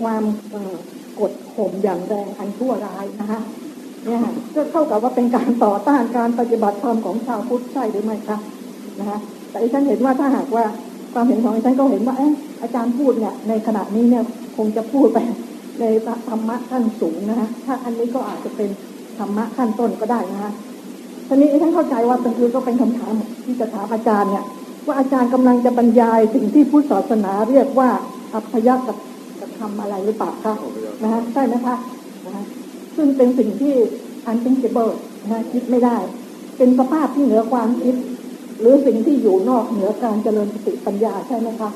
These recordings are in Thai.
ความกดข่มอย่างแรงอันชั่วร้ายนะคะเนี่ยก็เท่ากับว่าเป็นการต่อต้านการปฏิบัติธรรมของชาวพุทธใช่หรือไม่คะนะคะแต่ฉันเห็นว่าถ้าหากว่าความเห็นของฉันก็เห็นว่าอาจารย์พูดเนี่ยในขณะนี้เนี่ยคงจะพูดไปในธรรมะขั้นสูงนะคะถ้าอันนี้ก็อาจจะเป็นธรรมะขั้นต้นก็ได้นะคะทีนี้ฉันเข้าใจว่าเป็นคือก็เป็นคำถามที่จะถามอาจารย์เนี่ยว่าอาจารย์กำลังจะบรรยายสิ่งที่พุทธศาสนาเรียกว่าอัพยกักับ ทำอะไรหรือเปล่าคะนะฮะใช่ไหมคะนะฮะซึ่งเป็นสิ่งที่ unthinkable นะคิดไม่ได้ เป็นสภาพที่เหนือความคิด หรือสิ่งที่อยู่นอกเหนือการเจริญสติปัญญาใช่ไหมคะ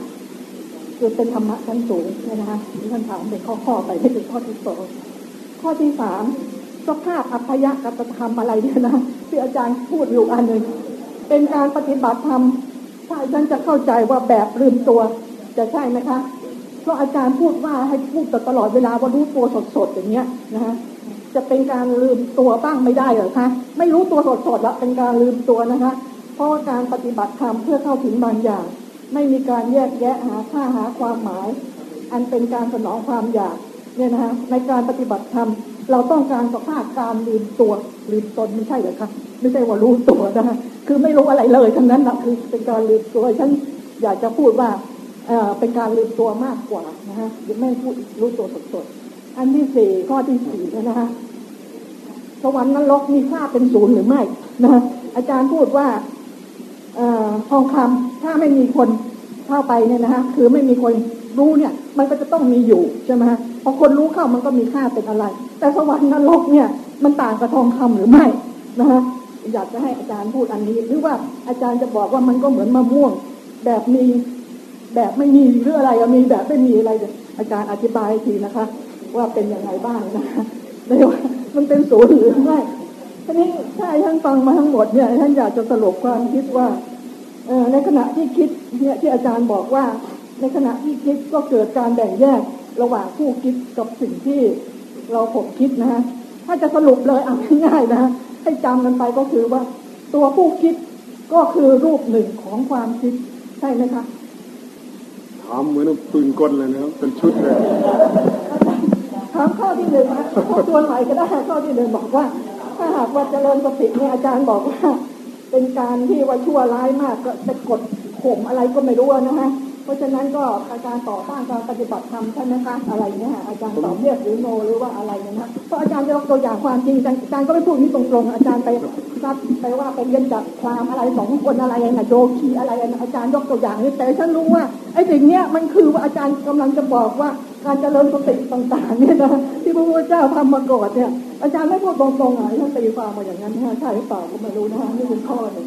คือเป็นธรรมะชั้นสูงนี่ยนะคะที่ท่านถามเป็นข้อๆไปไม่ถึงข้อที่สองข้อที่สามสภาพอัพยกับธรรมอะไรเนี่ยนะที่อาจารย์พูดอยู่อันหนึ่งเป็นการปฏิบัติธรรมใช่ฉันจะเข้าใจว่าแบบลืมตัวจะใช่ไหมคะ เพราะอาจารย์พูดว่าให้พูดตลอดเวลาว่ารู้ตัวสดๆอย่างเงี้ยนะคะจะเป็นการลืมตัวบ้างไม่ได้เหรอคะไม่รู้ตัวสดๆแล้วเป็นการลืมตัวนะคะ เพราะว่าการปฏิบัติธรรมเพื่อเข้าถึงบางอย่าง ไม่มีการแยกแยะหาค่าหาความหมาย อันเป็นการสนองความอยากเนี่ยนะคะในการปฏิบัติธรรมเราต้องการสภาพการลืมตัวลืมตนไม่ใช่เหรอคะไม่ใช่ว่ารู้ตัวนะคะคือไม่รู้อะไรเลยทั้งนั้นนะคือเป็นการลืมตัวฉันอยากจะพูดว่า เออเป็นการลืมตัวมากกว่านะคะยังไม่พูดรู้ตัวสดๆอันที่สี่ข้อที่สี่นะคะสวรรค์นรกมีค่าเป็นศูนย์หรือไม่นะ อาจารย์พูดว่าอทองคำถ้าไม่มีคนเข้าไปเนี่ยนะคะคือไม่มีคนรู้เนี่ย มันก็จะต้องมีอยู่ใช่ไหมฮะพอคนรู้เข้ามันก็มีค่าเป็นอะไร แต่สวรรค์นรกเนี่ย มันต่างกับทองคำหรือไม่นะคะอยากจะให้อาจารย์พูดอันนี้ หรือว่าอาจารย์จะบอกว่ามันก็เหมือนมะม่วง แบบมี แบบไม่มีหรืออะไรมีแบบไม่มีอะไร อาจารย์อธิบายทีนะคะ ว่าเป็นยังไงบ้างนะคะไม่ว่ามันเป็นศูนย์หรือไม่ทีนี้ถ้าท่านฟังมาทั้งหมดเนี่ยท่านอยากจะสรุปความคิดว่าในขณะที่คิดเนี่ยที่อาจารย์บอกว่า ในขณะที่คิดก็เกิดการแบ่งแยกระหว่างผู้คิดกับสิ่งที่เราผมคิดนะฮะถ้าจะสรุปเลยเอานง่ายๆนะ ให้จำกันไปก็คือว่า ตัวผู้คิดก็คือรูปหนึ่งของความคิดใช่ไหมคะ ถามเหมือนปืนกลเลยนะครับเป็นชุดเลยถามข้อที่หนึ่งนะข้อตัวใหม่ก็ได้ข้อที่หนึ่งบอกว่า ถ้าหากว่าเจริญสติเนี่ยอาจารย์บอกว่า เป็นการที่ว่าชั่วร้ายมากก็จะกดข่มอะไรก็ไม่รู้นะฮะ เพราะฉะนั้นก็อาจารย์ต่อต้านการปฏิบัติธรรมใช่ไหมคะอะไรเนี่ยอาจารย์ตอบเรียกหรือโนหรือว่าอะไรเนี่ยนะเพราะอาจารย์จะยกตัวอย่างความจริงอาจารย์ก็ไม่พูดนี้ตรงๆอาจารย์ไปซัดไปว่าไปเรียนจากพรามอะไรสองคนอะไรนะโยคีอะไรนะอาจารย์ยกตัวอย่างนี้แต่ฉันรู้ว่าไอ้สิ่งเนี้ยมันคือว่าอาจารย์กำลังจะบอกว่าการเจริญสติต่างๆเนี่ยนะที่พระพุทธเจ้าทำมาก่อนเนี่ยอาจารย์ไม่พูดตรงๆอะท่านตีความมาอย่างนั้นใช่หรือเปล่าก็ไม่รู้นะคะนี่เป็นข้อหนึ่ง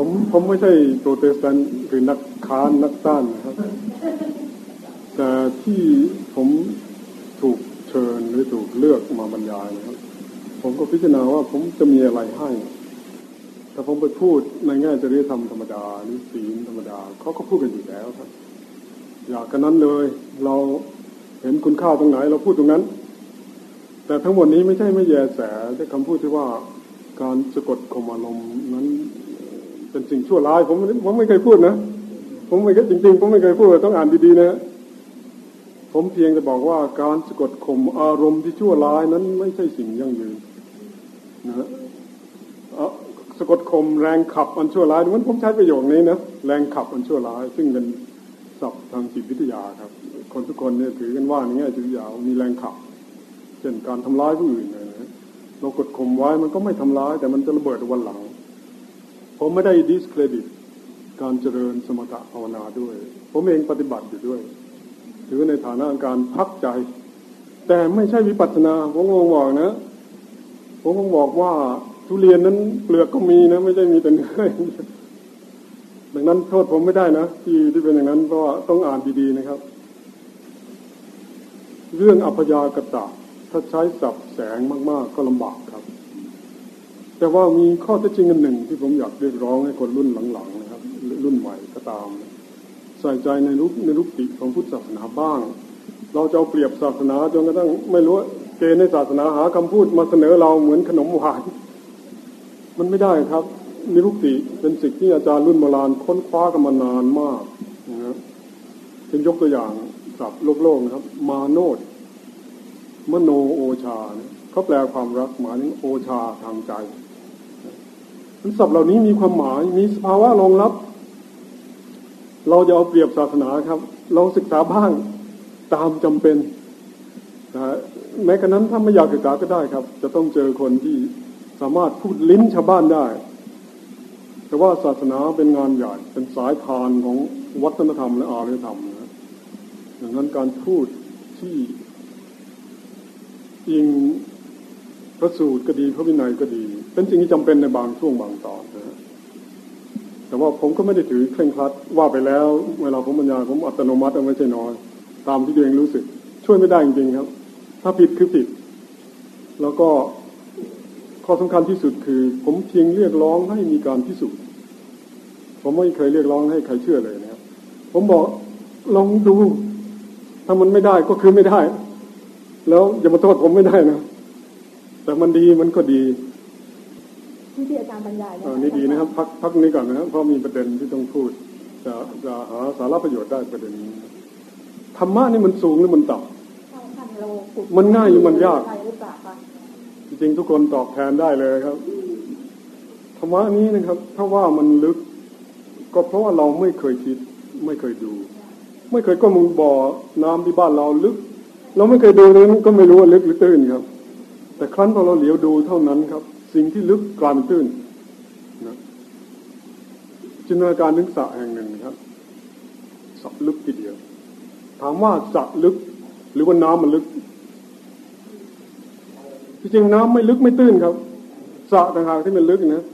ผมผมไม่ใช่โปรเตสแตนต์หรือนักค้านนักต้านนะครับ แต่ที่ผมถูกเชิญหรือถูกเลือกมาบรรยายนะครับ ผมก็พิจารณาว่าผมจะมีอะไรให้ถ้าผมไปพูดในแง่จริยธรรมธรรมดาหรือศีลธรรมดาเขาก็พูดกันอยู่แล้วครับ อยากกันนั้นเลย เราเห็นคุณค่าตรงไหน เราพูดตรงนั้น แต่ทั้งหมดนี้ไม่ใช่ไม่แยแสแต่คำพูดที่ว่าการสะกดข่มอารมณ์นั้น เป็นสิ่งชั่วร้าย ผมผมไม่เคยพูดนะ ผมไม่จริง ๆ ผมไม่เคยพูดต้องอ่านดีๆนะผมเพียงจะบอกว่าการสะกดข่มอารมณ์ที่ชั่วร้ายนั้นไม่ใช่สิ่งยั่งยืนนะสะกดข่มแรงขับอันชั่วร้ายมันผมใช้ประโยคนี้นะแรงขับอันชั่วร้าย ซึ่งเป็นศัพท์ทางจิตวิทยาครับ คนทุกคนเนี่ยถือกันว่าในแง่จิตวิทยามีแรงขับ เช่นการทำร้ายผู้อื่นนะเรากดข่มไว้มันก็ไม่ทำร้าย แต่มันจะระเบิดวันหลัง ผมไม่ได้ดิสเครดิตการเจริญสมถะภาวนาด้วย ผมเองปฏิบัติอยู่ด้วย ถือในฐานะการพักใจ แต่ไม่ใช่วิปัสนา ผมคงบอกนะ ผมคงบอกว่าทุเรียนนั้นเปลือกก็มีนะ ไม่ใช่มีแต่เนื้อดังนั้นโทษผมไม่ได้นะที่ที่เป็นอย่างนั้นเพราะต้องอ่านดีๆนะครับ เรื่องอัพยากตะถ้าใช้สับแสงมาก ๆ ก็ลำบากครับ แต่ว่ามีข้อเท็จจริงอันหนึ่ง ที่ผมอยากเรียกร้องให้คนรุ่นหลังๆนะครับ รุ่นใหม่ก็ตาม ใส่ใจในรูปในรูปติของพุทธศาสนาบ้าง เราจะเอาเปรียบศาสนาจนกระทั่งไม่รู้เกณฑ์ในศาสนาหาคำพูดมาเสนอเราเหมือนขนมหวานมันไม่ได้ครับนิรุกติเป็นสิ่งที่อาจารย์รุ่นโบราณค้นคว้ากันมานานมากนะเช่นยกตัวอย่างศัพท์โลกโลกนะครับ มาโนดมโนโอชาเขาแปลความรักหมายถึงโอชาทางใจ ศัพท์เหล่านี้มีความหมายมีสภาวะรองรับ เราจะเอาเปรียบศาสนาครับ เราศึกษาบ้างตามจำเป็นนะแม้กระนั้นถ้าไม่อยากศึกษาก็ได้ครับ จะต้องเจอคนที่สามารถพูดลิ้นชาวบ้านได้ แต่ว่าศาสนาเป็นงานใหญ่เป็นสายทานของวัฒนธรรมและอารยธรรมนะดังนั้นการพูดที่อิงพระสูตรก็ดีพระวินัยก็ดี เป็นสิ่งที่จำเป็นในบางช่วงบางตอนนะแต่ว่าผมก็ไม่ได้ถือเคร่งครัดว่าไปแล้ว เวลาผมบรรยายผมอัตโนมัติไม่ใช่น้อยตามที่ตัวเองรู้สึก ช่วยไม่ได้จริงๆครับ ถ้าผิดคือผิด แล้วก็ข้อสำคัญที่สุดคือ ผมเพียงเรียกร้องให้มีการพิสูจน์ผมไม่เคยเรียกร้องให้ใครเชื่อเลยนะครับผมบอกลองดู ถ้ามันไม่ได้ก็คือไม่ได้ แล้วอย่ามาโทษผมไม่ได้นะแต่มันดีมันก็ดี ที่ที่อาจารย์บรรยายเออนี่ดีนะครับพักพักนี้ก่อนนะครับเพราะมีประเด็นที่ต้องพูด จะจะหาสาระประโยชน์ได้ประเด็นนี้ธรรมะนี่มันสูงหรือมันต่ำมันง่ายหรือมันยากหรือเปล่าคะจริงๆทุกคนตอบแทนได้เลยครับธรรมะนี้นะครับ ถ้าว่ามันลึก ก็เพราะว่าเราไม่เคยคิด ไม่เคยดู ไม่เคยก็มึงบ่อน้ำที่บ้านเราลึก เราไม่เคยดูนั้นก็ไม่รู้ว่าลึกหรือตื้นครับ แต่ครั้นพอเราเหลียวดูเท่านั้นครับ สิ่งที่ลึกกลายเป็นตื้นนะจินตนาการนึกสระแห่งหนึ่งครับสระลึกทีเดียว ถามว่าสระลึก หรือว่าน้ำมันลึกจริงน้ำไม่ลึกไม่ตื้นครับสระต่างหากที่มันลึกนะ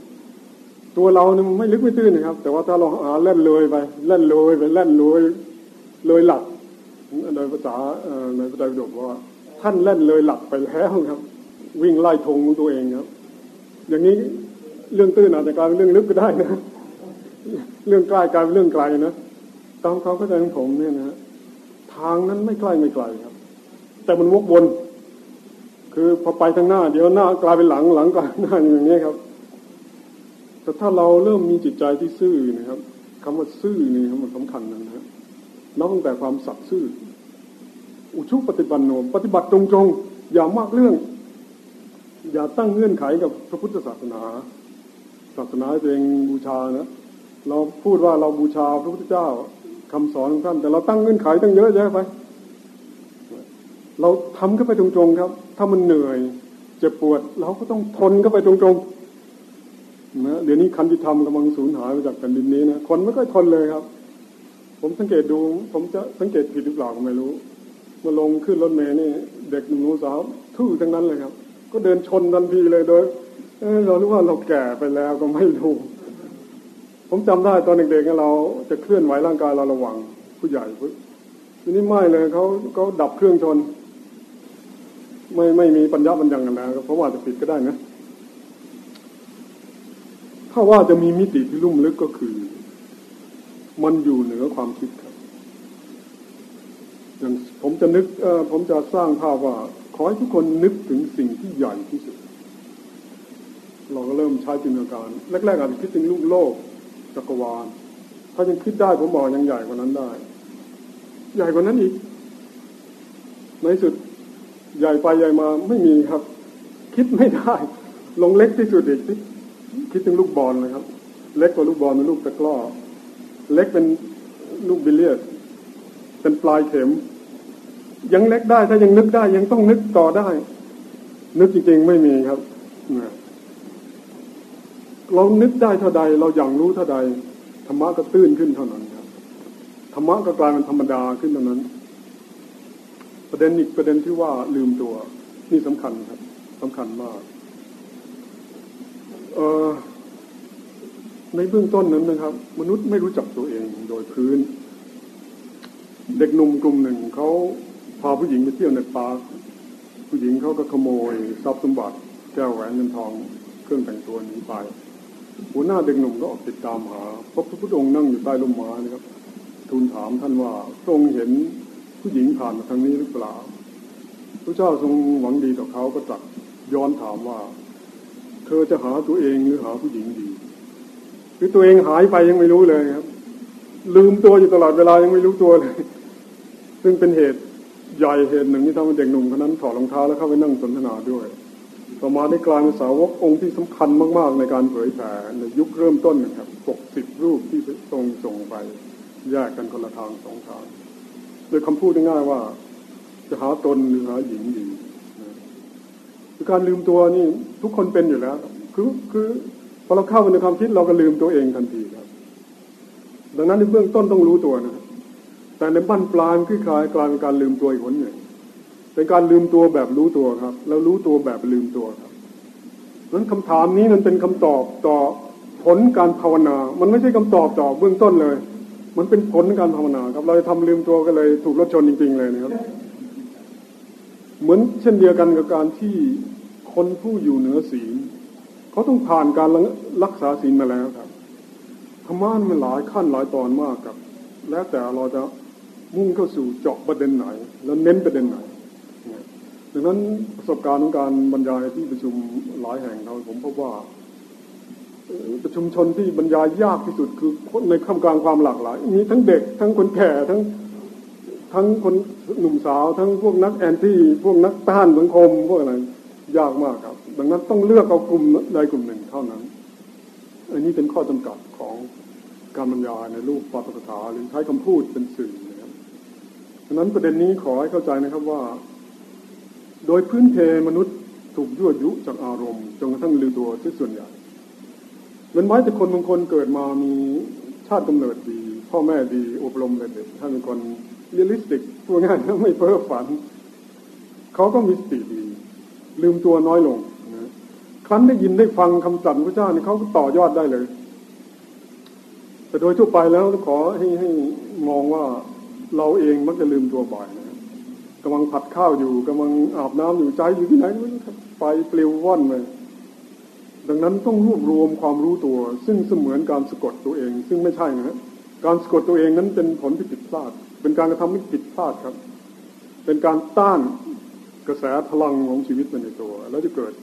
ตัวเราเนี่ยมันไม่ลึกไม่ตื้นนะครับ แต่ว่าถ้าเราหาเล่นเลยไปเล่นเลยไปเล่นเลยเลยหลักโดยภาษาในพระไตรปิฎกว่า ท่านเล่นเลยหลักไปแล้วครับ วิ่งไล่ธงตัวเองครับ อย่างนี้เรื่องตื้นอาจจะกลายเป็นเรื่องลึกก็ได้นะเรื่องใกล้กลายเป็นเรื่องไกลนะตามความเข้าใจของผมเนี่ยนะทางนั้นไม่ใกล้ไม่ไกลครับ แต่มันวกวนคือพอไปทางหน้า เดี๋ยวหน้ากลายเป็นหลังหลังกลายหน้าอย่างนี้ครับแต่ถ้าเราเริ่มมีจิตใจที่ซื่อนะครับคำว่าซื่อนี่ครับมันสำคัญนะครับนับตั้งแต่ความสัตย์ซื่อ อุชุปฏิบัติโนปฏิบัติตรงๆอย่ามากเรื่อง อย่าตั้งเงื่อนไขกับพระพุทธศาสนา ศาสนาตัวเองบูชานะเราพูดว่าเราบูชาพระพุทธเจ้าคำสอนของท่าน แต่เราตั้งเงื่อนไขตั้งเยอะแยะไป เราทำเข้าไปตรงๆครับ ถ้ามันเหนื่อยเจ็บปวด เราก็ต้องทนเข้าไปตรงๆนะเดี๋ยวนี้คันติธรรมกำลังสูญหายไปจากแผ่นดินนี้นะคนไม่ค่อยทนเลยครับ ผมสังเกตดู ผมจะสังเกตผิดหรือเปล่าก็ไม่รู้มาลงขึ้นรถเมล์นี่ เด็กหนุ่มสาวทื่อทั้งนั้นเลยครับ ก็เดินชนทันทีเลยโดยเเรารู้ว่าเราแก่ไปแล้วก็ไม่รู้ผมจำได้ตอนเด็กๆเราจะเคลื่อนไหวร่างกายเราระวังผู้ใหญ่ทีนี้ไม่เลยเขาเขาดับเครื่องชน ไม่ไม่มีปัญญาปัญญังกันแล้วเพราะว่าจะผิดก็ได้นะถ้าว่าจะมีมิติที่ลุ่มลึกก็คือ มันอยู่เหนือความคิดครับอย่างผมจะนึกผมจะสร้างภาพว่า ขอให้ทุกคนนึกถึงสิ่งที่ใหญ่ที่สุด เราก็เริ่มใช้จินตนาการแรกๆอาจจะคิดถึงลูกโลกจักรวาล ถ้ายังคิดได้ผมบอกยังใหญ่กว่านั้นได้ ใหญ่กว่านั้นอีก ในสุดใหญ่ไปใหญ่มาไม่มีครับ คิดไม่ได้ ลงเล็กที่สุดอีกคิดถึงลูกบอลนะครับ เล็กกว่าลูกบอลเป็นลูกตะกร้อเล็กเป็นลูกบิลเลียดเป็นปลายเข็ม ยังเล็กได้ถ้ายังนึกได้ ยังต้องนึกต่อได้ นึกจริงๆไม่มีครับเรานึกได้เท่าใด เราอย่างรู้เท่าใดธรรมะก็ตื้นขึ้นเท่านั้นครับธรรมะก็กลายเป็นธรรมดาขึ้นเท่านั้น ประเด็นอีกประเด็นที่ว่าลืมตัว นี่สำคัญครับสำคัญมากเอ่อในเบื้องต้นนั้นนะครับ มนุษย์ไม่รู้จักตัวเองโดยพื้น เด็กหนุ่มกลุ่มหนึ่งเขาาผู้หญิงไปเที่ยวในปาร์คผู้หญิงเขาก็ขโมยทรัพย์สมบัติแก้วแหวนเงินทองเครื่องแต่งตัวหนีไปหัวหน้าเด็กหนุ่มก็ออกติดตามหาพบพระพุทธองค์นั่งอยู่ใต้ร่มไม้นะครับ ทูลถามท่านว่าทรงเห็นผู้หญิงผ่านมาทางนี้หรือเปล่าพระเจ้าทรงหวังดีต่อเขาก็ตรัสย้อนถามว่า เธอจะหาตัวเองหรือหาผู้หญิงดีหรือตัวเองหายไปยังไม่รู้เลยครับ ลืมตัวอยู่ตลอดเวลายังไม่รู้ตัวเลย ซึ่งเป็นเหตุ ใหญ่เหตุหนึ่งที่ทำให้เด็กหนุ่มคนนั้นถอดรองเท้าแล้วเข้าไปนั่งสนทนาด้วยต่อมาได้กลายเป็นสาวกองค์ที่สำคัญมาก ๆ ในการเผยแผ่ในยุคเริ่มต้นนะครับปกสิบรูปที่ทรงส่งไปแยกกันคนละทางสองทางโดยคำพูดง่ายๆว่า จะหาตนหรือหาหญิงดีคือการลืมตัวนี่ทุกคนเป็นอยู่แล้ว คือคือพอเราเข้าไปในความคิดเราก็ลืมตัวเองทันทีครับ ดังนั้นในเบื้องต้นต้องรู้ตัวนะครับ แต่ในบั้นปลายคือคลายกลายเป็นการลืมตัวอีกคนหนึ่งเป็นการลืมตัวแบบรู้ตัวครับ แล้วรู้ตัวแบบลืมตัวครับนั้นคำถามนี้มันเป็นคำตอบต่อผลการภาวนา มันไม่ใช่คำตอบต่อเบื้องต้นเลย มันเป็นผลการภาวนาครับ เราทำลืมตัวก็เลยถูกรถชนจริง ๆ เลยนะครับ เหมือนเช่นเดียวกันกับการที่คนผู้อยู่เหนือศีลเขาต้องผ่านการรักษาศีลมาแล้วครับธรรมะมันหลายขั้นหลายตอนมากครับ แล้วแต่เราจะ มุ่งเข้าสู่เจาะประเด็นไหน แล้วเน้นประเด็นไหนดังนั้นประสบการณ์ของการบรรยายที่ประชุมหลายแห่งเราผมพบว่าประชุมชนที่บรรยายยากที่สุดคือในคำกลางความหลากหลาย มีทั้งเด็ก ทั้งคนแก่ทั้งทั้งคนหนุ่มสาว ทั้งพวกนักแอนตี้พวกนักต้านสังคมพวกอะไรยากมากครับ ดังนั้นต้องเลือกเอากลุ่มใดกลุ่มหนึ่งเท่านั้น อันนี้เป็นข้อจำกัดของการบรรยายในรูปปาฐกถาหรือใช้คำพูดเป็นสื่อ นะนั้นประเด็นนี้ขอให้เข้าใจนะครับว่า โดยพื้นเพมนุษย์ถูกยั่วยุจากอารมณ์จนกระทั่งลืมตัวที่ส่วนใหญ่เป็นไม้แต่คนบางคนเกิดมามีชาติกำเนิดดี พ่อแม่ดีอบรมเด็กๆท่านเป็นคน realistic พูดง่ายไม่เพ้อฝัน เขาก็มีสติดี ลืมตัวน้อยลงนะครั้นได้ยินได้ฟังคำสั่งพระเจ้านี่เขาก็ต่อยอดได้เลย แต่โดยทั่วไปแล้วขอให้ให้มองว่า เราเองมักจะลืมตัวบ่อยนะกำลังผัดข้าวอยู่กำลังอาบน้ำอยู่ใจอยู่ที่ไหนไม่รู้ไปเปลวว่อนเลยดังนั้นต้องรวบรวมความรู้ตัว ซึ่งเสมือนการสะกดตัวเอง ซึ่งไม่ใช่นะการสะกดตัวเองนั้นเป็นผลที่ผิดพลาด เป็นการกระทำที่ผิดพลาดครับ เป็นการต้านกระแสพลังของชีวิตไปในตัว แล้วจะเกิด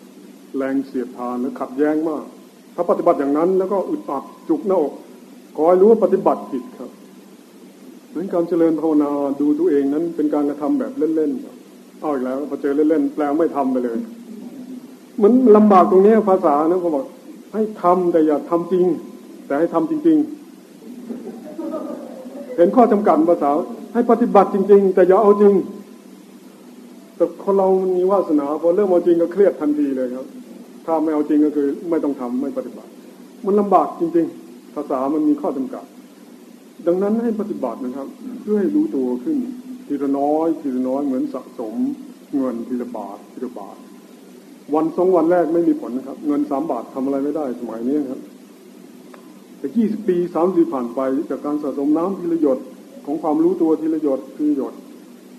แรงเสียดทานและขัดแย้งมาก ถ้าปฏิบัติอย่างนั้นแล้วก็อึดอัดจุกหน้าอกขอให้รู้ว่าปฏิบัติผิดครับ เหมือนการเจริญภาวนาดูตัวเองนั้นเป็นการกระทำแบบเล่นๆครับเอาอีกแล้วพอเจอเล่นๆแปลไม่ทำไปเลยเหมือนลำบากตรงนี้ภาษานะผมบอกให้ทำแต่อย่าทำจริง แต่ให้ทำจริง ๆ เห็นข้อจำกัดภาษา ให้ปฏิบัติจริง ๆ แต่อย่าเอาจริง แต่คนเรามันมีวาสนาพอเริ่มเอาจริงก็เครียดทันทีเลยครับ ถ้าไม่เอาจริงก็คือ ไม่ต้องทำไม่ปฏิบัติ มันลำบากจริง ๆ ภาษามันมีข้อจำกัด ดังนั้นให้ปฏิบัตินะครับ เพื่อให้รู้ตัวขึ้น ทีละน้อย ทีละน้อยเหมือนสะสม เงินทีละบาททีละบาท วันสองวันแรกไม่มีผลนะครับ เงินสามบาททำอะไรไม่ได้สมัยนี้ครับ แต่ยี่สิบปีสามสิบผ่านไปจากการสะสมน้ำทีละหยดของความรู้ตัวทีละหยดทีละหยด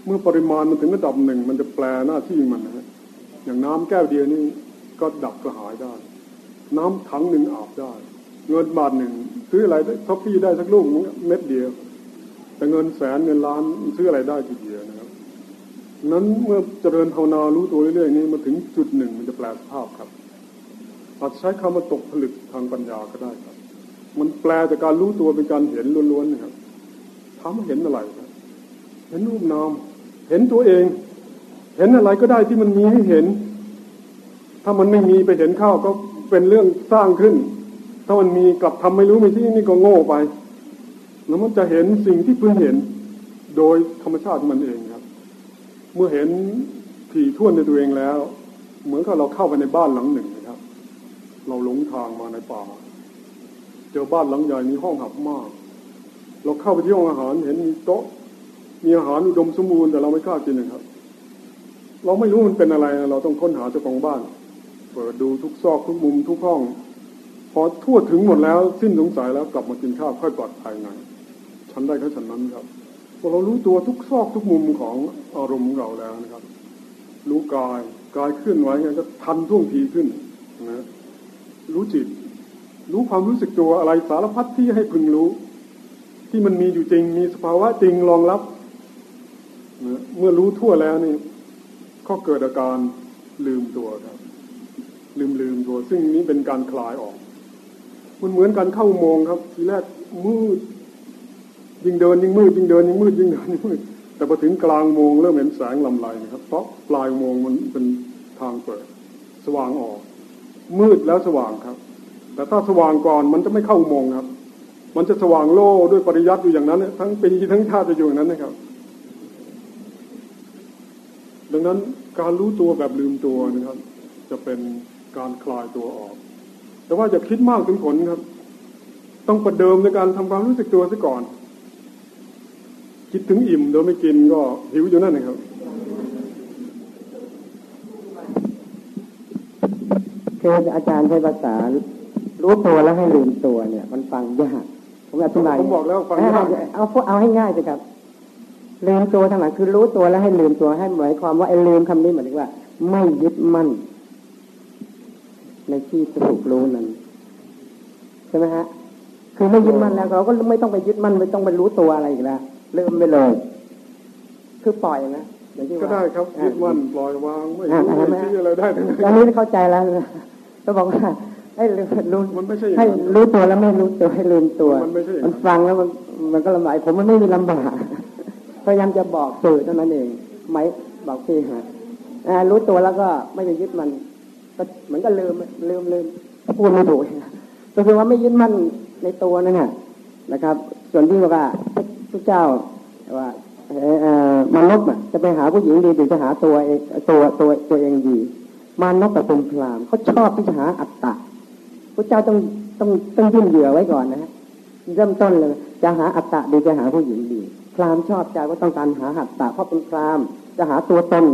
เมื่อปริมาณมันถึงระดับหนึ่ง มันจะแปลหน้าที่มันนะฮะอย่างน้ำแก้วเดียวนี่ก็ดับกระหายได้ น้ำถังหนึ่งอาบได้ เงินบาทหนึ่ง ซื้ออะไรท็อปปี้ได้สักลูกเม็ดเดียว แต่เงินแสนเงินล้านซื้ออะไรได้ทีเดียวนะครับ นั้นเมื่อเจริญภาวนารู้ตัวเรื่อยๆนี้มาถึงจุดหนึ่งมันจะแปลสภาพครับอาจใช้คำว่าตกผลึกทางปัญญาก็ได้ครับ มันแปลจากการรู้ตัวเป็นการเห็นล้วนๆนะครับถามว่าเห็นอะไรครับ เห็นรูปนาม เห็นตัวเอง เห็นอะไรก็ได้ที่มันมีให้เห็น ถ้ามันไม่มีไปเห็นเข้าก็เป็นเรื่องสร้างขึ้น ถ้ามันมีกลับทำไม่รู้ไม่ที่นี่ก็โง่ไป แล้วมันจะเห็นสิ่งที่เพิ่งเห็นโดยธรรมชาติมันเองครับ เมื่อเห็นถี่ท่วนในตัวเองแล้ว เหมือนกับเราเข้าไปในบ้านหลังหนึ่งนะครับ เราหลงทางมาในป่า เจอบ้านหลังใหญ่มีห้องหับมาก เราเข้าไปที่ห้องอาหารเห็นมีโต๊ะ มีอาหารอุดมสมบูรณ์แต่เราไม่กล้ากินนะครับ เราไม่รู้มันเป็นอะไร เราต้องค้นหาเจ้าของบ้าน เปิดดูทุกซอกทุกมุมทุกห้อง พอทั่วถึงหมดแล้ว สิ้นสงสัยแล้วกลับมากินข้าวค่อยปลอดภัยไงฉันได้แค่ฉันนั้นครับพอเรารู้ตัวทุกซอกทุกมุมของอารมณ์ของเราแล้วนะครับ รู้กายกายเคลื่อนไหวไงก็ทันท่วงทีขึ้นนะรู้จิต รู้ความรู้สึกตัวอะไรสารพัดที่ให้พึงรู้ ที่มันมีอยู่จริงมีสภาวะจริงรองรับนะเมื่อรู้ทั่วแล้วนี่ก็เกิดอาการลืมตัวครับ ลืมลืมตัว ซึ่งนี้เป็นการคลายออก มันเหมือนกันเข้าอุโมงครับ ทีแรกมืดยิ่งเดินยิ่งมืดยิ่งเดินยิ่งมืดยิ่งเดินยิ่งมืดแต่พอถึงกลางอุโมงเริ่มเห็นแสงลำไรนะครับ เพราะปลายอุโมงมันเป็นทางเปิด สว่างออก มืดแล้วสว่างครับ แต่ถ้าสว่างก่อนมันจะไม่เข้าอุโมงค์ครับ มันจะสว่างโล่ด้วยปริยัติอยู่อย่างนั้น ทั้งปีทั้งชาติจะอยู่อย่างนั้นนะครับ ดังนั้นการรู้ตัวแบบลืมตัวนะครับ จะเป็นการคลายตัวออก แต่ว่าจะคิดมากถึงผลครับ ต้องประเดิมในการทำความรู้สึกตัวซะก่อน คิดถึงอิ่มโดยไม่กินก็หิวอยู่นั่นนะครับคืออาจารย์ใช้ภาษา รู้ตัวแล้วให้ลืมตัวเนี่ย มันฟังยากผมอธิบายผมบอกแล้วฟังยากเอาเอาเอาให้ง่ายสิครับลืมตัวทั้งหลังคือรู้ตัวแล้วให้ลืมตัวให้หมายความว่าไอ้ลืมคำนี้หมายถึงว่า ไม่ยึดมั่น ในที่ถูกรู้นั้นใช่ไหมฮะคือไม่ยึดมั่นแล้วเราก็ไม่ต้องไปยึดมั่นไม่ต้องไปรู้ตัวอะไรอีกแล้วลืมไปเลย คือปล่อยนะอย่างที่ว่าก็ได้ครับอ่ายึดมั่นปล่อยวางไม่อ่ารู้อ่าไม่ชี้อะไรได้ทั้งนั้นตอนนี้เข้าใจแล้วนะก็บอกว่าให้รู้รู้มันไม่ใช่อย่างให้นั้นรู้ตัวแล้วไม่รู้ตัวให้ลืมตัวมันไม่ใช่อย่างนั้นมันฟังแล้วมันมันก็ลำบากผมมันไม่มีลำบากพยายามจะบอกสื่อเท่านั้นเอง ไหมบอกพี่ฮะอ่ารู้ตัวแล้วก็ไม่ไปยึดมัน ก็เหมือนก็ลืมลืมลืมพูดไม่ถูกก็คือว่าไม่ยึดมั่นในตัวนั่นแหละนะครับ ส่วนที่บอกว่าพระเจ้าว่าเออมนุษย์จะไปหาผู้หญิงดีหรือจะหาตัวเองตัวตัวตัวเองดีมานกกับพรมพรามเขาชอบที่จะหาอัตตะพระเจ้าต้องต้องต้องยื่นเหยื่อไว้ก่อนนะฮะเริ่มต้นเลย จะหาอัตตะดีจะหาผู้หญิงดี พรามชอบใจว่าต้องการหาอัตตะเพราะเป็นพรามจะหาตัวตน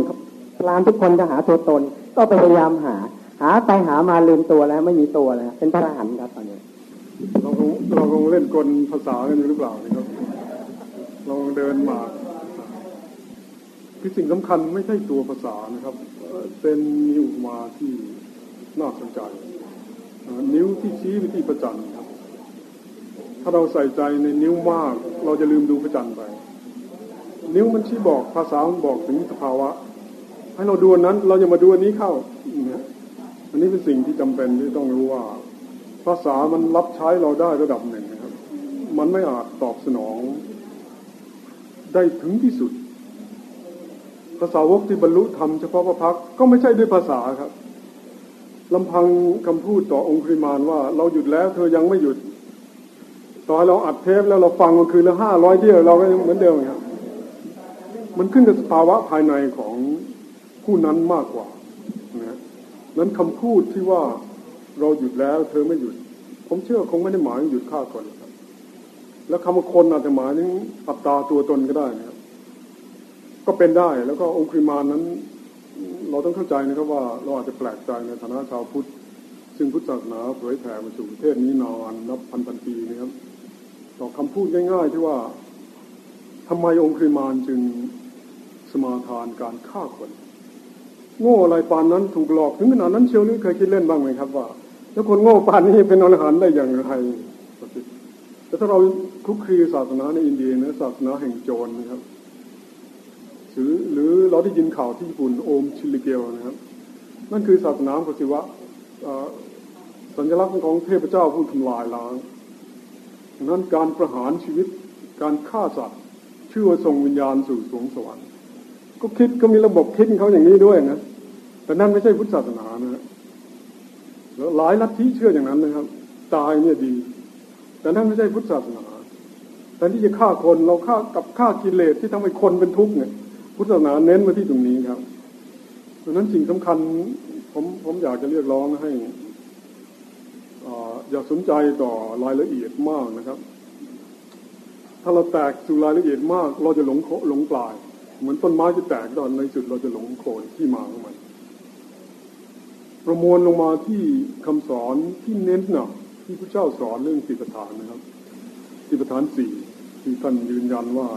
พรามทุกคนจะหาตัวตน ก็พยายามหา หาไปหามาลืมตัวแล้ว ไม่มีตัวแล้ว เป็นพระอรหันต์ครับตอนนี้เราคงเราคงเล่นกลภาษากันหรือเปล่านะครับเราเดินมาคือสิ่งสำคัญไม่ใช่ตัวภาษานะครับ เป็นนิ้วมาที่น่าสนใจ นิ้วที่ชี้ไปที่ประจันครับ ถ้าเราใส่ใจในนิ้วมาก เราจะลืมดูประจันไป นิ้วมันชี้บอกภาษามันบอกถึงสภาวะ ให้เราดูอันนั้น เราจะมาดูอันนี้เข้าอันนี้เป็นสิ่งที่จำเป็นที่ต้องรู้ว่า ภาษามันรับใช้เราได้ระดับหนึ่งนะครับ มันไม่อาจตอบสนอง ได้ถึงที่สุด ภาษาวกที่บรรลุธรรมเฉพาะพระพักษ์ก็ไม่ใช่ด้วยภาษาครับลำพังคำพูดต่อองค์คริมานว่า เราหยุดแล้ว เธอยังไม่หยุด ต่อให้เราอัดเทปแล้วเราฟังมันคืนละห้าร้อยเดียวเราก็ยังเหมือนเดิมครับ มันขึ้นกับสภาวะภายในของ ผู้นั้นมากกว่านะนั้นคำพูดที่ว่าเราหยุดแล้ว เธอไม่หยุด ผมเชื่อคงไม่ได้หมายหยุดฆ่าคนครับ แล้วคำว่าคนอาจจะหมายถึงอัตตาตัวตนก็ได้นะครับ ก็เป็นได้แล้วก็องค์คริมานนั้น เราต้องเข้าใจนะครับว่าเราอาจจะแปลกใจในฐานะชาวพุทธซึ่งพุทธศาสนาเผยแผ่มาสู่ประเทศนี้นานนับพันพันปีนะครับต่อคำพูดง่าย ๆ ที่ว่าทำไมองค์คริมานจึงสมาทานการฆ่าคน โง่อะไรปานนั้นถูกหลอกถึงขนาดนั้นเชียวหรือเคยคิดเล่นบ้างไหมครับว่าแล้วคนโง่ปานนี้เป็นอรหันต์ได้อย่างไรแต่ถ้าเราคลุกคลีศาสนาในอินเดียนะศาสนาแห่งโจรนะครับหรือหรือเราได้ยินข่าวที่ญี่ปุ่นโอมชิลิเกลนะครับ นั่นคือศาสนาของศิวะสัญลักษณ์ของเทพเจ้าผู้ทำลายล้างดังนั้นการประหารชีวิตการฆ่าสัตว์ชื่อว่าส่งวิญญาณสู่สวงสวรรค์ ก็คิดก็มีระบบคิดเขาอย่างนี้ด้วยนะ แต่นั่นไม่ใช่พุทธศาสนานะฮะหลายลัทธิเชื่ออย่างนั้นนะครับ ตายเนี่ยดี แต่นั่นไม่ใช่พุทธศาสนาแต่ที่จะฆ่าคนเราฆ่ากับฆ่ากิเลสที่ทำให้คนเป็นทุกข์เนี่ย พุทธศาสนาเน้นมาที่ตรงนี้ครับดังนั้นสิ่งสำคัญผมผมอยากจะเรียกร้องให้ออย่าสนใจต่อรายละเอียดมากนะครับ ถ้าเราแตกสู่รายละเอียดมาก เราจะหลงโคหลงปลาย เหมือนต้นไม้จะแตกตอนในสุดเราจะหลงโคนที่มาของมัน ประมวลลงมาที่คำสอนที่เน้นหนักที่พระเจ้าสอนเรื่องสิปฐานนะครับสิปฐานสี่ที่ท่านยืนยันว่า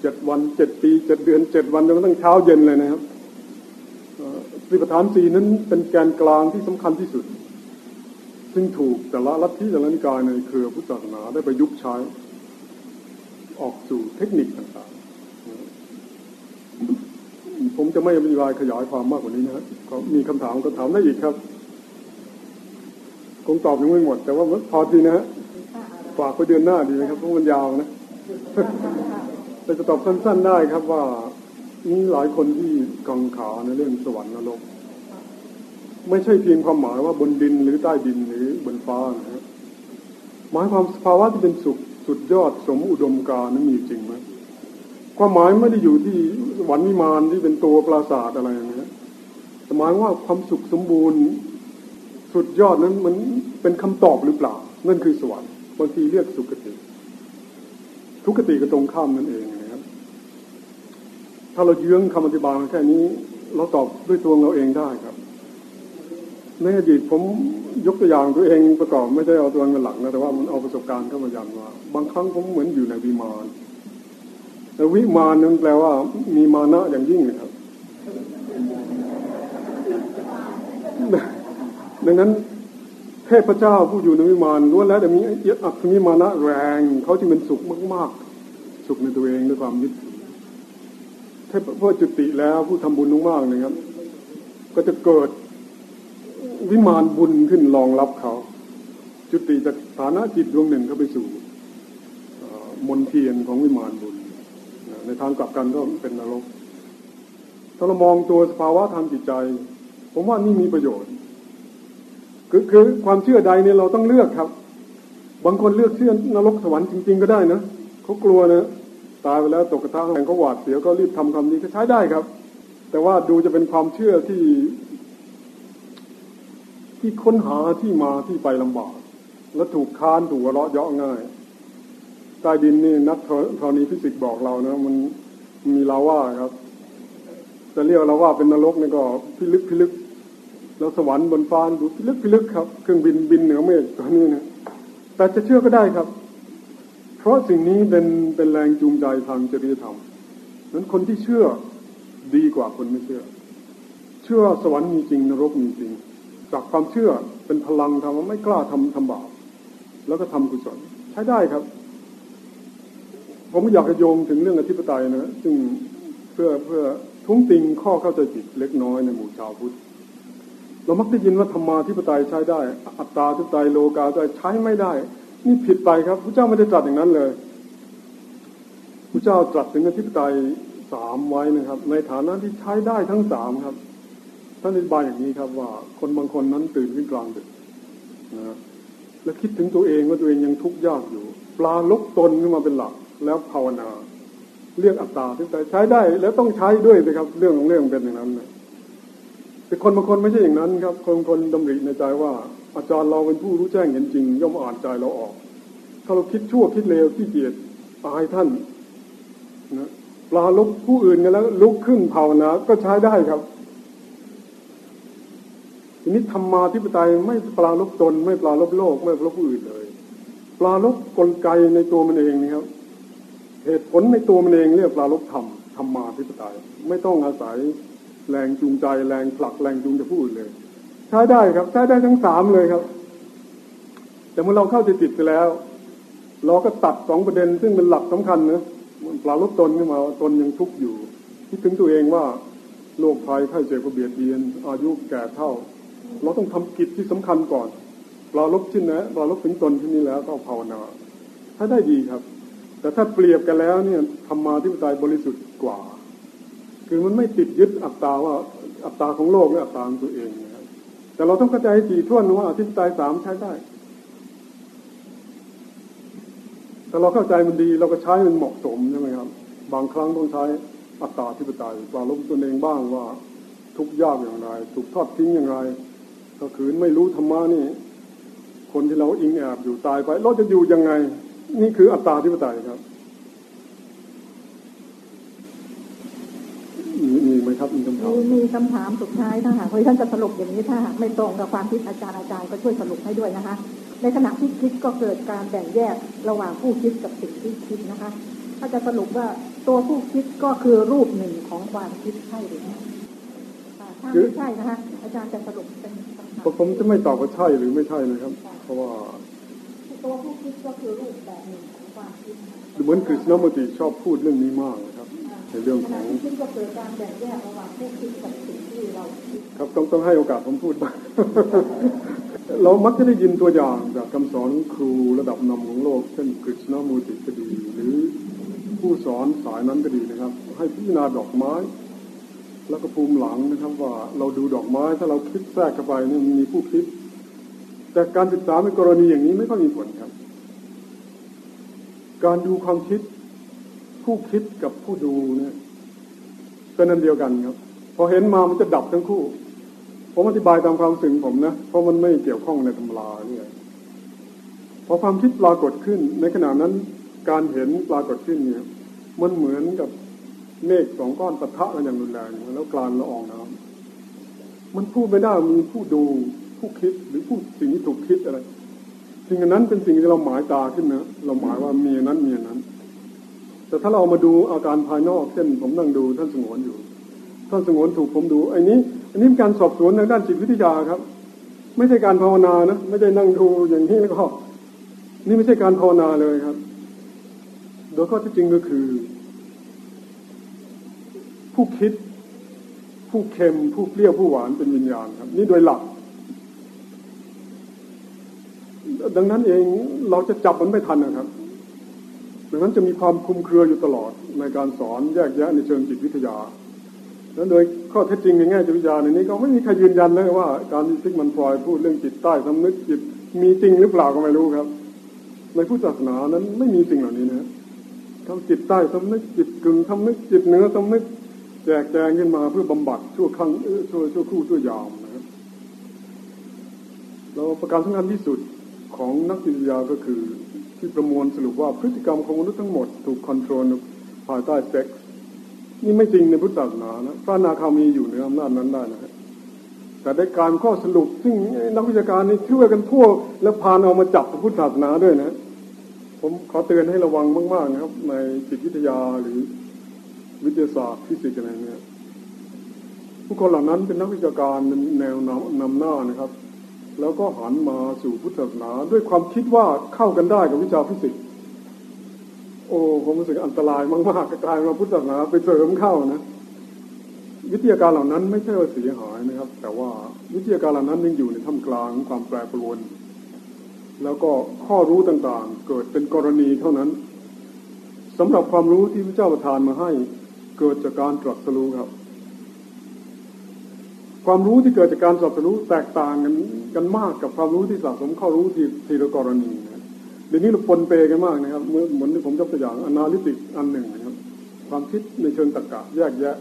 เจ็ดวันเจ็ดปีเจ็ดเดือนเจ็ดวันจนกระทั่งเช้าเย็นเลยนะครับเอ่อสิปฐานสี่นั้นเป็นแกนกลางที่สำคัญที่สุด ซึ่งถูกแต่ละลัทธิแต่ละนิกายในเครือพุทธศาสนาได้ประยุกต์ใช้ ออกสู่เทคนิคต่างๆ ผมจะไม่อธิบายขยายความมากกว่านี้นะครับมีคำถามก็ถามได้อีกครับ คงตอบยังไม่หมด แต่ว่าพอทีนะฮะฝากไปเดือนหน้าดีไหมครับเพราะมันยาวนะแต่จะตอบสั้นๆได้ครับว่ามีหลายคนที่กังขาในเรื่องสวรรค์นรกไม่ใช่เพียงความหมายว่าบนดินหรือใต้ดินหรือบนฟ้านะฮะหมายความสภาวะที่เป็นสุขสุดยอดสมอุดมการนั้นมีจริงไหม ความหมายไม่ได้อยู่ที่สวรรค์วิมานที่เป็นตัวปราสาทอะไรนะฮะแต่หมายว่าความสุขสมบูรณ์สุดยอดนั้นมันเป็นคำตอบหรือเปล่า นั่นคือสวรรค์บางทีเรียกสุคติ ทุกติก็ตรงข้ามนั่นเองนะครับ ถ้าเราเยื้องคำอธิบายแค่นี้ เราตอบด้วยตัวเราเองได้ครับในอดีตผมยกตัวอย่างตัวเองประกอบไม่ได้เอาตัวเองเป็นหลักนะแต่ว่ามันเอาประสบการณ์เข้ามายันว่า บางครั้งผมเหมือนอยู่ในวิมาน แต่วิมานนั้นแปลว่า มีมานะอย่างยิ่งนะครับ ดังนั้นเทพเจ้าผู้อยู่ในวิมานล้วนแล้วแต่มีอัตมีมานะแรง เขาจึงเป็นสุขมาก ๆ สุขในตัวเองด้วยความยึดเทพพอจุติแล้วผู้ทำบุญมากๆนะครับ ก็จะเกิดวิมานบุญขึ้นรองรับเขา จุติจากฐานะจิตดวงหนึ่งเข้าไปสู่มนเทียนของวิมานบุญ ในทางกลับกันก็เป็นนรก ถ้าเรามองตัวสภาวะทางจิตใจ ผมว่านี่มีประโยชน์ คือคือความเชื่อใดเนี่ยเราต้องเลือกครับ บางคนเลือกเชื่อนรกสวรรค์จริง ๆ ก็ได้นะเขากลัวนะตายไปแล้วตกกระทะแห่งเขาหวาดเสียวก็รีบทำคำนี้ก็ใช้ได้ครับ แต่ว่าดูจะเป็นความเชื่อที่ ที่ค้นหาที่มาที่ไปลำบาก และถูกค้านถูกเราะเยาะง่าย ใต้ดินนี่นักธรณีฟิสิกส์บอกเรานะมันมีลาว่าครับ จะเรียกเราว่าเป็นนรกนี่ก็พิลึกพิลึก แล้วสวรรค์บนฟ้าดูพิลึกพิลึกครับเครื่องบินบินเหนือเมฆตัวนี้นะแต่จะเชื่อก็ได้ครับ เพราะสิ่งนี้เป็นเป็นแรงจูงใจทางจริยธรรมนั้นคนที่เชื่อดีกว่าคนไม่เชื่อ เชื่อสวรรค์มีจริงนรกมีจริง จากความเชื่อเป็นพลังทำว่าไม่กล้าทำทำบาปแล้วก็ทำกุศลใช้ได้ครับ ผมอยากจะโยงถึงเรื่องอธิปไตยนะซึ่งเพื่อเพื่อทุ้งติงข้อเข้าใจผิดเล็กน้อยในหมู่ชาวพุทธเรามักได้ยินว่าธรรมาธิปไตยใช้ได้ อัตตาธิปไตยโลกาธิปไตยใช้ไม่ได้ นี่ผิดไปครับพระเจ้าไม่ได้ตรัสอย่างนั้นเลยพระเจ้าตรัสถึงอธิปไตยสามไว้นะครับ ในฐานะที่ใช้ได้ทั้งสามครับท่านอธิบายอย่างนี้ครับว่าคนบางคนนั้นตื่นขึ้นกลางดึกนะและคิดถึงตัวเองว่าตัวเองยังทุกข์ยากอยู่ ปลาลกตนขึ้นมาเป็นหลัก แล้วภาวนา เรียกอัตตาธิปไตยใช้ได้ แล้วต้องใช้ด้วยนะครับ เรื่องของเรื่องเป็นอย่างนั้นนะแต่คนบางคนไม่ใช่อย่างนั้นครับ คนคนดำริในใจว่า อาจารย์เราเป็นผู้รู้แจ้งเห็นจริง ย่อมอ่านใจเราออก ถ้าเราคิดชั่วคิดเลวที่เกียจตายท่านนะปลาลุกผู้อื่นกันแล้ว ลุกขึ้นภาวนาก็ใช้ได้ครับทีนี้ธรรมาธิปไตยไม่ปลาลบตน ไม่ปลาลบโลก ไม่ปลาลบผู้อื่นเลย ปลาลบกลไกในตัวมันเองนะครับ เหตุผลในตัวมันเองเรียกปลาลบธรรมธรรมาธิปไตยไม่ต้องอาศัยแรงจูงใจแรงผลักแรงจูงจะพูดเลย ใช้ได้ครับ ใช้ได้ทั้งสามเลยครับ แต่เมื่อเราเข้าใจติดไปแล้ว เราก็ตัดสองประเด็น ซึ่งเป็นหลักสำคัญนะปลาลบตนขึ้นมาตนยังทุกข์อยู่คิดถึงตัวเองว่าโรคภัยไข้เจ็บเบียดเบียน อายุแก่เท่า เราต้องทำกิจที่สำคัญก่อนปลาลบชิ้นนะปลาลบถึงตนที่นี้แล้วก็ภาวนาถ้าได้ดีครับ แต่ถ้าเปรียบกันแล้วเนี่ยธรรมาธิปไตยบริสุทธิ์กว่า คือมันไม่ติดยึดอัตตาว่าอัตตาของโลกและอัตตาของตัวเองนะครับแต่เราต้องเข้าใจจีท่วนว่าอธิปไตยสามใช้ได้แต่เราเข้าใจมันดีเราก็ใช้มันเหมาะสมใช่ไหมครับ บางครั้งต้องใช้อัตตาธิปไตยปราลบตัวเองบ้างว่าทุกยากอย่างไร ถูกทอดทิ้งอย่างไรก็คือไม่รู้ธรรมะนี่ คนที่เราอิงแอบอยู่ตายไป เราจะอยู่ยังไง นี่คืออัตตาธิปไตยครับมีไหมครับมีคำถามมีคำถามสุดท้ายถ้าหากท่านจะสรุปอย่างนี้ถ้าหากไม่ตรงกับความคิดอาจารย์อาจารย์ก็ช่วยสรุปให้ด้วยนะคะ ในขณะที่คิดก็เกิดการแบ่งแยกระหว่างผู้คิดกับสิ่งที่คิดนะคะ ถ้าจะสรุปว่าตัวผู้คิดก็คือรูปหนึ่งของความคิดใช่หรือไม่ถ้าไม่ใช่นะคะอาจารย์จะสรุปเป็นผมจะไม่ตอบว่าใช่หรือไม่ใช่นะครับ เพราะว่า ตัวผู้คิดก็คือรูปแบบหนึ่งของความคิดเหมือนกฤษณมติชอบพูดเรื่องนี้มากนะครับ ในเรื่องของคิดก็เกิดการแบ่งแยกระหว่างผู้คิดกับสิ่งที่เราคิดครับต้องต้องให้โอกาสผมพูดบ้างเรามักจะได้ยินตัวอย่างจากคำสอนครูระดับนำของโลก เช่นกฤษณมูติก็ดี หรือผู้สอนสายนั้นก็ดีนะครับ ให้พิจารณาดอกไม้ แล้วก็ภูมิหลังนะครับว่าเราดูดอกไม้ถ้าเราคิดแทรกเข้าไปนี่มีผู้คิด แต่การศึกษาในกรณีอย่างนี้ไม่ค่อยมีผลครับ การดูความคิด ผู้คิดกับผู้ดูเนี่ยเป็นอันเดียวกันครับ พอเห็นมามันจะดับทั้งคู่ ผมอธิบายตามความสึงผมนะเพราะมันไม่เกี่ยวข้องในตำราเนี่ยพอความคิดปรากฏขึ้น ในขณะนั้นการเห็นปรากฏขึ้นเนี่ย มันเหมือนกับเมฆสองก้อนปะทะกันอย่างรุนแรงแล้วกลานละอองน้ำมันพูดไม่ได้มีผู้ดู ผู้คิดหรือผู้สิ่งที่ถูกคิดอะไร สิ่งนั้นเป็นสิ่งที่เราหมายตาขึ้นนะเราหมายว่ามีนั้นมีนั้น แต่ถ้าเรามาดูอาการภายนอกเช่นผมนั่งดูท่านสงวนอยู่ ท่านสงวนถูกผมดูไอ้นี้ อันนี้เป็นการสอบสวนทางด้านจิตวิทยาครับ ไม่ใช่การภาวนานะไม่ใช่นั่งดูอย่างนี้แล้วก็นี่ไม่ใช่การภาวนาเลยครับ โดยข้อที่จริงก็คือ ผู้คิด ผู้เค็ม ผู้เปรี้ยวผู้หวานเป็นวิญญาณครับ นี่โดยหลัก ดังนั้นเองเราจะจับมันไม่ทันนะครับ ดังนั้นจะมีความคุมเครืออยู่ตลอดในการสอนแยกแยะในเชิงจิตวิทยา แล้วโดยข้อเท็จจริงในแง่จิตวิทยาในนี้ก็ไม่มีใครยืนยันเลยว่า การที่ซิกมันฟรอยพูดเรื่องจิตใต้สำนึกจิตมีจริงหรือเปล่าก็ไม่รู้ครับ ในพุทธศาสนานั้นไม่มีสิ่งเหล่านี้นะคำจิตใต้สำนึกจิตกึ่งสำนึกจิตเหนือสำนึกแจกแจงขึ้นมาเพื่อบำบัดชั่วครั้งชั่วชั่วคู่ชั่วยามนะครับแล้วประการสำคัญที่สุด ของนักจิตวิทยาก็คือที่ประมวลสรุปว่าพฤติกรรมของมนุษย์ทั้งหมด ถูก control ภายใต้เซ็กซ์นี่ไม่จริงในพุทธศาสนานะพระอนาคามีอยู่ในอำนาจนั้นได้นะครับแต่ได้การข้อสรุป ซึ่งนักวิชาการนี่ช่วยกันทั่ว และพานเอามาจับพุทธศาสนาด้วยนะ ผมขอเตือนให้ระวังมาก ๆ นะครับ ในจิตวิทยาหรือวิทยาศาสตร์ฟิสิกส์อะไรเงี้ยผู้คนเหล่านั้นเป็นนักวิชาการแนวนำนำหน้านะครับ แล้วก็หันมาสู่พุทธศาสนาด้วยความคิดว่าเข้ากันได้กับวิชาฟิสิกส์โอ้ผมรู้สึกอันตรายมากๆกลายมาพุทธศาสนาไปเสริมเข้านะวิทยาการเหล่านั้นไม่ใช่ว่าเสียหายนะครับ แต่ว่าวิทยาการเหล่านั้นยังอยู่ในท่ามกลางความแปรปรวน แล้วก็ข้อรู้ต่างๆ เกิดเป็นกรณีเท่านั้นสำหรับความรู้ที่พระเจ้าประทานมาให้เกิดจากการตรัสรู้ครับ ความรู้ที่เกิดจากการตรัสรู้แตกต่างกันกันมากกับความรู้ที่สะสมข้อรู้ที่ทีละกรณีนะเดี๋ยวนี้เราปนเปกันมากนะครับเหมือนที่ผมยกตัวอย่างอนาลิติกอันหนึ่งนะครับ ความคิดในเชิงตรรกะแยกแยะ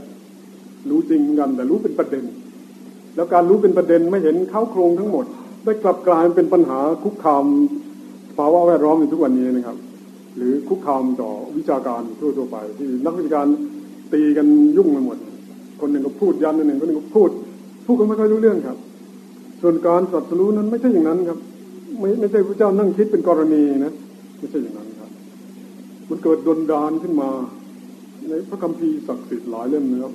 รู้จริงกัน แต่รู้เป็นประเด็น แล้วการรู้เป็นประเด็นไม่เห็นเข้าโครงทั้งหมด ได้กลับกลายเป็นปัญหาคุกคามภาวะแวดล้อมในทุกวันนี้นะครับ หรือคุกคามต่อวิชาการทั่วๆไป ที่นักวิชาการตีกันยุ่งไปหมด คนหนึ่งก็พูดยันหนึ่งคนหนึ่งก็พูด พูดกันไม่ค่อยรู้เรื่องครับ ส่วนการตรัสรู้นั้นไม่ใช่อย่างนั้นครับ ไม่ไม่ใช่พระเจ้านั่งคิดเป็นกรณีนะไม่ใช่อย่างนั้นครับ มันเกิดดนดานขึ้นมา ในพระคัมภีร์ศักดิ์สิทธิ์หลายเล่มนะครับ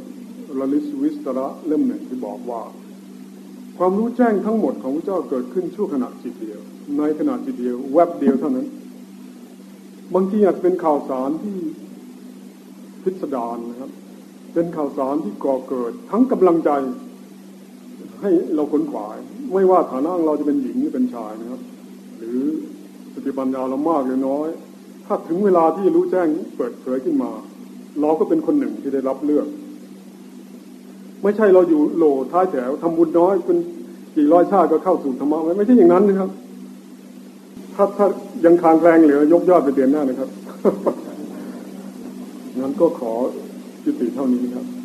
ลลิสวิสตระเล่มหนึ่งที่บอกว่า ความรู้แจ้งทั้งหมดของพระเจ้าเกิดขึ้นชั่วขณะจิตเดียว ในขณะจิตเดียวแวบเดียวเท่านั้น บางทีอาจเป็นข่าวสารที่พิสดารนะครับ เป็นข่าวสารที่ก่อเกิดทั้งกำลังใจ ให้เราขนขวาย ไม่ว่าฐานะเราจะเป็นหญิงหรือเป็นชายนะครับ หรือสติปัญญาเรามากหรือน้อย ถ้าถึงเวลาที่รู้แจ้งเปิดเผยขึ้นมา เราก็เป็นคนหนึ่งที่ได้รับเลือก ไม่ใช่เราอยู่โหลท้ายแถวทำบุญน้อยเป็นกี่ร้อยชาติก็เข้าสู่ธรรมะไม่ใช่อย่างนั้นนะครับ ถ้าถ้ายังคางแรงเหลือยกยอดไปเดือนหน้านะครับงั้นก็ขอจุติเท่านี้ครับ